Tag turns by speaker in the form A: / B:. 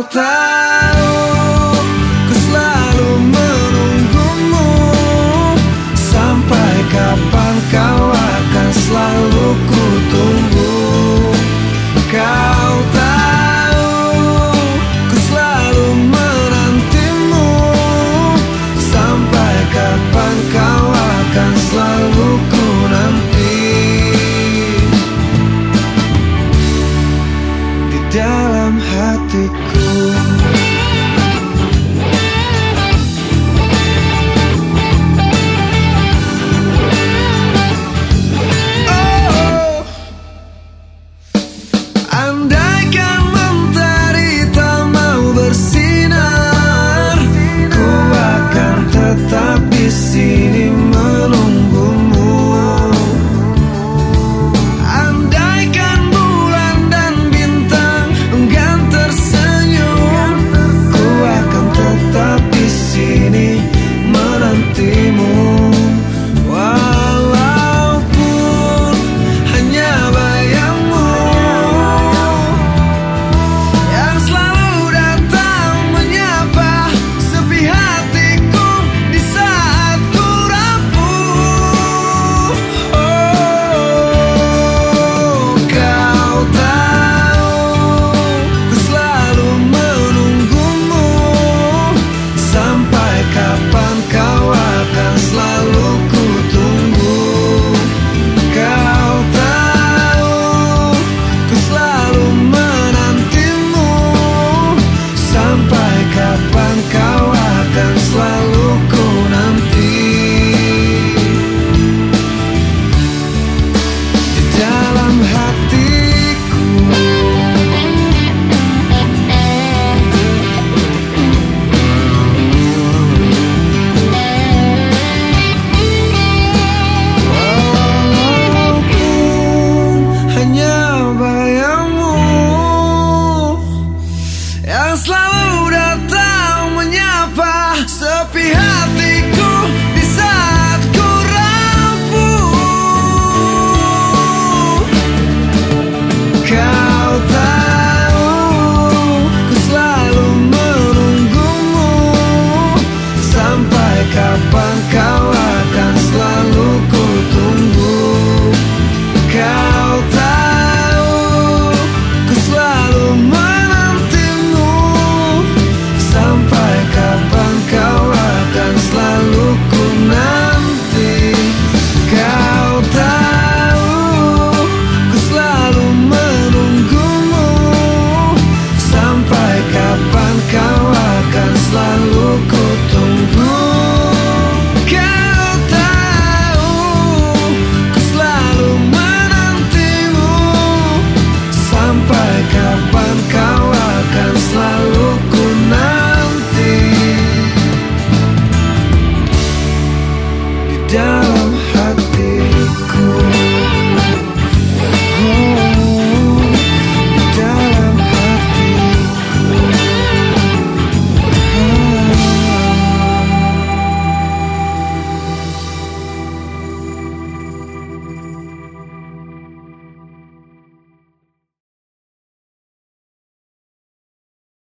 A: voltar. Sepi hati